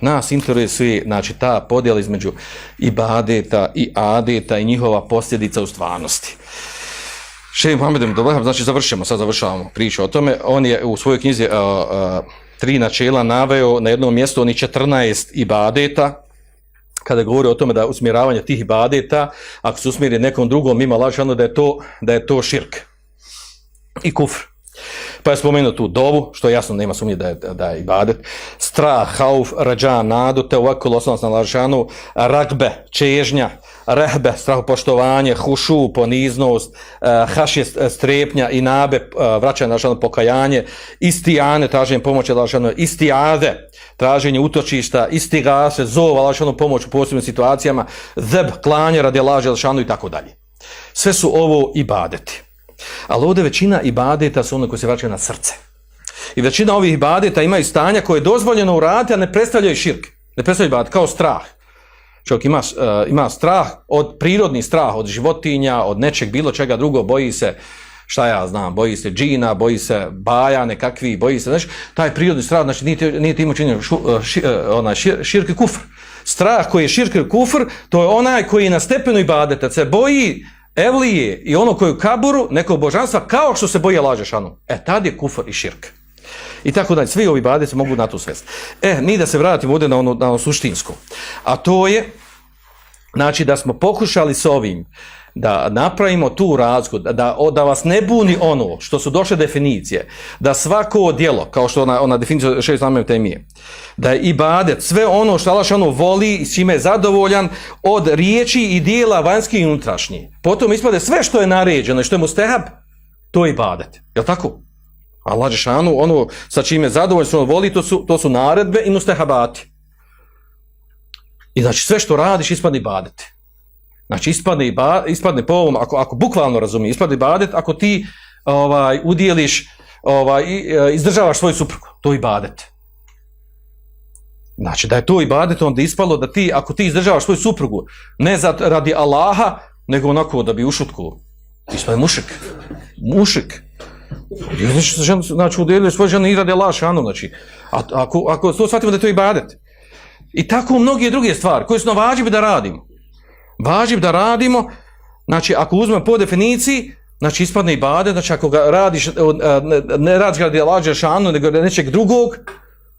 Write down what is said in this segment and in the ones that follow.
Nas interesuje znači, ta podjela između ibadeta i adeta i njihova posljedica u stvarnosti. Šej Muhammed Abdullahab, znači završimo, sad završavamo priču o tome, on je u svojoj knjizi uh, uh, tri načela naveo na jednom mjestu, oni 14 ibadeta, kada govori o tome da usmjeravanje tih ibadeta, ako se usmjeri nekom drugom, ima lažano da je to, da je to širk i kufr. Pa je spomenuo tu dovu, što jasno nema sumnje da je, da je ibadet, strah, hauf, rađa, nadu, te ovako osnovnost na lažanu, ragbe, čežnja, rehbe, strahopoštovanje, hušu, poniznost, eh, uh, hašje strepnja i nabe, uh, vraćanje na lažanu pokajanje, istijane, traženje pomoći lažanu, istijade, traženje utočišta, istigase, zova lažanu pomoć u posebnim situacijama, zeb, klanje radi laže lažanu i tako dalje. Sve su ovo ibadeti. Ali ovdje većina ibadeta su ono koji se vraćaju na srce. I većina ovih ibadeta imaju stanja koje je dozvoljeno uraditi, a ne predstavljaju širk. Ne predstavljaju ibadet, kao strah. Čovjek ima, uh, ima strah od prirodni strah, od životinja, od nečeg, bilo čega drugo, boji se, šta ja znam, boji se džina, boji se baja nekakvi, boji se, znači, taj prirodni strah, znači, nije, nije ti imao činjenje uh, ši, eh, onaj, šir, širk kufr. Strah koji je širk kufr, to je onaj koji je na stepenu ibadeta, se boji Evlije i ono koje u kaburu, neko božanstva, kao što se boje laže šanu. E, tad je kufr i širk. I tako dalje, svi ovi bade se mogu na to svesti. E, mi da se vratimo ovdje na ono, na ono suštinsko. A to je, znači da smo pokušali s ovim, da napravimo tu razgod, da, da, vas ne buni ono što su došle definicije, da svako djelo, kao što ona, ona definicija šest znamenja temije, da je ibadet, sve ono što Allah ono voli i s čime je zadovoljan od riječi i dijela vanjski i unutrašnji. Potom ispade sve što je naređeno i što je mustehab, to je ibadet. Je tako? Allah Žešanu, ono sa čime je zadovoljan, što ono voli, to su, to su naredbe i mustehabati. I znači sve što radiš ispadne ibadeti. Znači ispadne, iba, ispadne po ovom, ako, ako bukvalno razumije, ispadne ibadet, ako ti ovaj, udjeliš, ovaj, e, izdržavaš svoju suprugu, to je ibadet. Znači da je to ibadet, onda ispalo da ti, ako ti izdržavaš svoju suprugu, ne za, radi Allaha, nego onako da bi ušutku, ispadne mušik. Mušik. Znači udjeliš svoju ženu i radi Allaha šanu, znači. A, ako, ako to shvatimo da je to ibadet. I tako mnoge druge stvari, koje su na vađibi da radimo važib da radimo, znači ako uzmem po definiciji, znači ispadne i bade, znači ako ga radiš, e, e, ne radiš ga lađe šanu, nego nečeg drugog,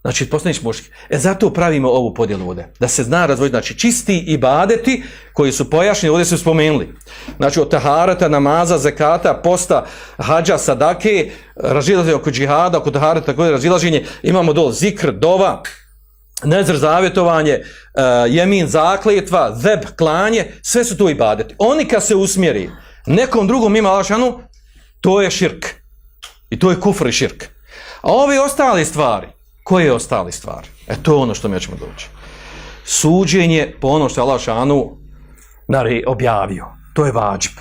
znači postaniš muški. E zato pravimo ovu podjelu ovdje, da se zna razvojiti, znači čisti i badeti koji su pojašnjeni, ovdje su spomenuli. Znači od taharata, namaza, zekata, posta, hađa, sadake, razilaženje oko džihada, oko taharata, tako razilaženje, imamo dol zikr, dova, nezr zavjetovanje, uh, jemin zakletva, zeb klanje, sve su to ibadeti. Oni kad se usmjeri nekom drugom ima lašanu, to je širk. I to je kufr i širk. A ove ostale stvari, koje je ostale stvari? E to je ono što mi ćemo doći. Suđenje po ono što je Allah šanu nari, objavio. To je vađb.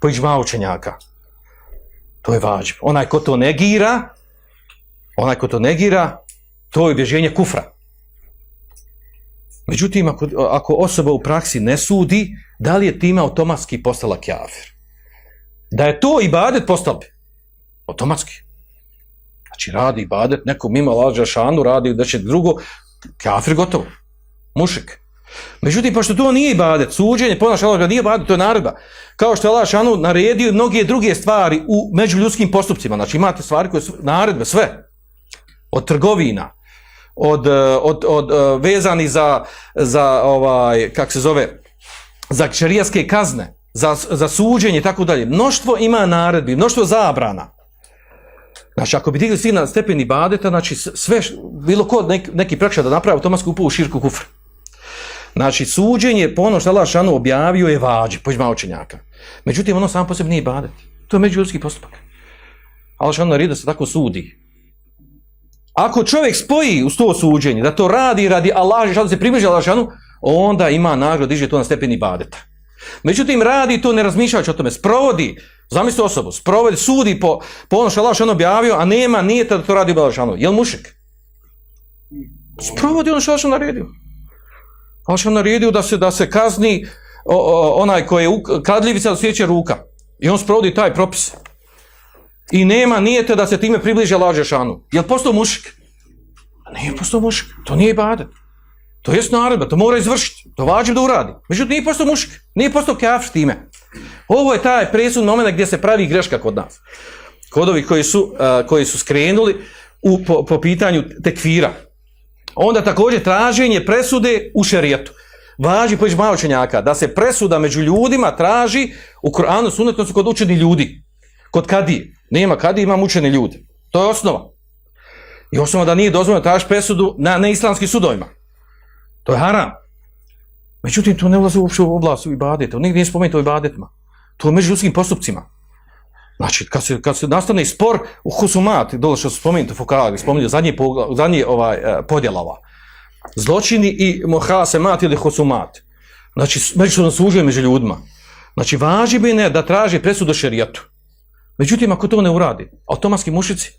Po iđma učenjaka. To je vađb. Onaj ko to negira, onaj ko to negira, to je obježenje kufra. Međutim, ako, ako osoba u praksi ne sudi, da li je time automatski postala kjafir? Da je to ibadet postala bi? Automatski. Znači, radi ibadet, neko mimo lađa šanu, radi da će drugo, kjafir gotovo. Mušik. Međutim, pošto to nije ibadet, suđenje, ponaša Allah, nije ibadet, to je naredba. Kao što je Allah šanu naredio mnoge druge stvari u međuljudskim postupcima. Znači, imate stvari koje su naredbe, sve. Od trgovina, Eh, od, od, od, od vezani za, za ovaj, kak se zove, za šerijaske kazne, za, za suđenje i tako dalje. Mnoštvo ima naredbi, mnoštvo zabrana. Znači, ako bi digli svi na stepeni badeta, znači sve, bilo ko nek, neki prekšaj da napravi automatsku upao u širku kufr. Znači, suđenje, po ono što Allah šanu objavio je vađi, pođma očenjaka. Međutim, ono samo po sebi nije badet. To je međuljudski postupak. Allah šanu naredi da se tako sudi. Ako čovjek spoji u sto suđenje, da to radi radi Allah, da se približi Allahšanu, onda ima nagradu, diže to na stepeni badeta. Međutim, radi to ne razmišljajući o tome, sprovodi, zamisli osobu, sprovodi, sudi po, po ono što Allah objavio, a nema, nije da to radi Allahšanu. Je li mušik? Sprovodi ono što Allah naredio. Allah naredio da se, da se kazni o, o, onaj koji je kadljivica osjeća ruka. I on sprovodi taj propis. I nema nijete da se time približe laže šanu. Je li postao mušik? Nije postao mušik. To nije ibadet. To je naredba, to mora izvršiti, to vađi da uradi. Međutim, nije postao mušik, nije postao kafir time. Ovo je taj presud moment gdje se pravi greška kod nas. Kod ovih koji su, uh, koji su skrenuli u, po, po pitanju tekvira. Onda također traženje presude u šerijetu. Važi po ižmaju učenjaka da se presuda među ljudima traži u Koranu sunetno su kod učeni ljudi. Kod kadije. Nema kadije, imam mučene ljude. To je osnova. I osnova da nije dozvoljeno tražiti presudu na neislamskim sudovima. To je haram. Međutim, to ne ulazi uopšte u oblast u ibadeta. Nigdje nije spomenuto o ibadetima. To je među ljudskim postupcima. Znači, kad se, kad se nastane spor u husumat, dole što su spomenuti fukali, spomenuti zadnji, zadnji ovaj, eh, podjelava, zločini i mohasemat ili husumat. Znači, međusobno sužuje među ljudima. Znači, važi bi ne da traži presudu šerijatu. Međutim, ako to ne uradi, automatski mušici,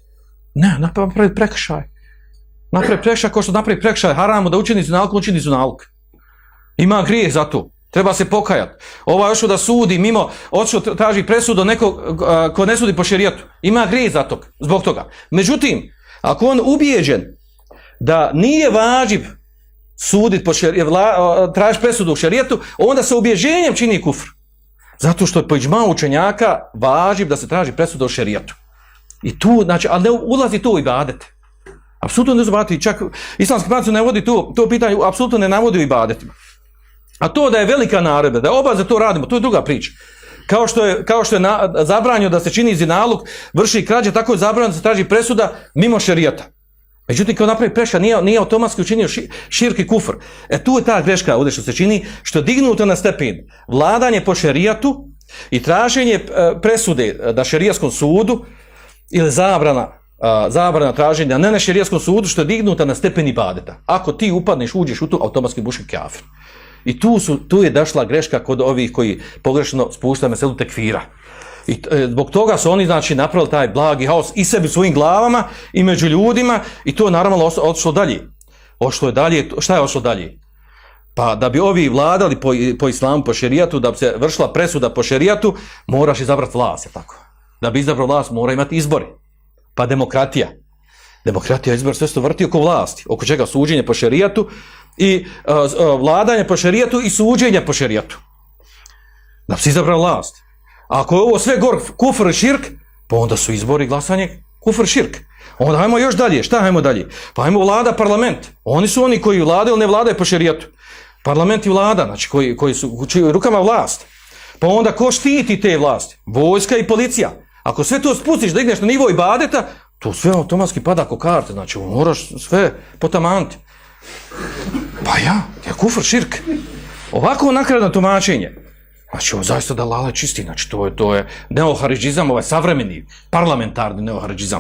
ne, napravi prekršaj. Napravi prekršaj, ko što napravi prekršaj, haramu da učini su naluk, učini su. Ima grijeh za to. Treba se pokajati. Ova još da sudi mimo, odšao traži presudu nekog ko ne sudi po šerijatu. Ima grijeh za to, zbog toga. Međutim, ako on ubijeđen da nije važib suditi po šerijatu, traži presudu u šerijatu, onda se ubježenjem čini kufr. Zato što je po iđma učenjaka važiv da se traži presuda o šerijatu. I tu, znači, ali ne ulazi to u ibadet. Apsolutno ne zubati, čak islamski pravci ne vodi to, to pitanje, apsolutno ne navodi u ibadetima. A to da je velika naredba, da oba za to radimo, to je druga priča. Kao što je, kao što je na, zabranio da se čini zinalog, vrši krađe, tako je zabranio da se traži presuda mimo šerijata. Međutim, kao napravi preša, nije, nije automatski učinio ši, širki kufr. E tu je ta greška ovdje što se čini, što je dignuto na stepen vladanje po šerijatu i traženje e, presude e, da šerijaskom sudu ili zabrana, e, zabrana traženja ne na šerijaskom sudu, što je dignuta na stepen ibadeta. Ako ti upadneš, uđeš u tu, automatski buši kafir. I tu, su, tu je dašla greška kod ovih koji pogrešno spuštaju meselu tekfira. I e, zbog toga su oni znači napravili taj blagi haos i sebi svojim glavama i među ljudima i to je naravno otišlo dalje. Ošlo je dalje, šta je ošlo dalje? Pa da bi ovi vladali po, po islamu, po šerijatu, da bi se vršila presuda po šerijatu, moraš izabrati vlast, je tako? Da bi izabrao vlast, mora imati izbori. Pa demokratija. Demokratija izbor sve se vrti oko vlasti, oko čega suđenje po šerijatu, i uh, vladanje po šerijatu i suđenje po šerijatu. Da bi se izabrao vlast. Ako je ovo sve gor kufr i širk, pa onda su izbori glasanje kufr širk. Onda hajmo još dalje. Šta hajmo dalje? Pa hajmo vlada parlament. Oni su oni koji vladaju ili ne vladaju po šerijatu. Parlament i vlada, znači koji, koji su u rukama vlast. Pa onda ko štiti te vlasti? Vojska i policija. Ako sve to spustiš da igneš na nivo ibadeta, to sve automatski pada ko karte. Znači moraš sve potamanti. Pa ja, je kufr širk. Ovako nakradno tumačenje. Znači, ovo zaista da lala čisti. Znači, to je, to je neoharidžizam, ovaj savremeni, parlamentarni neoharidžizam.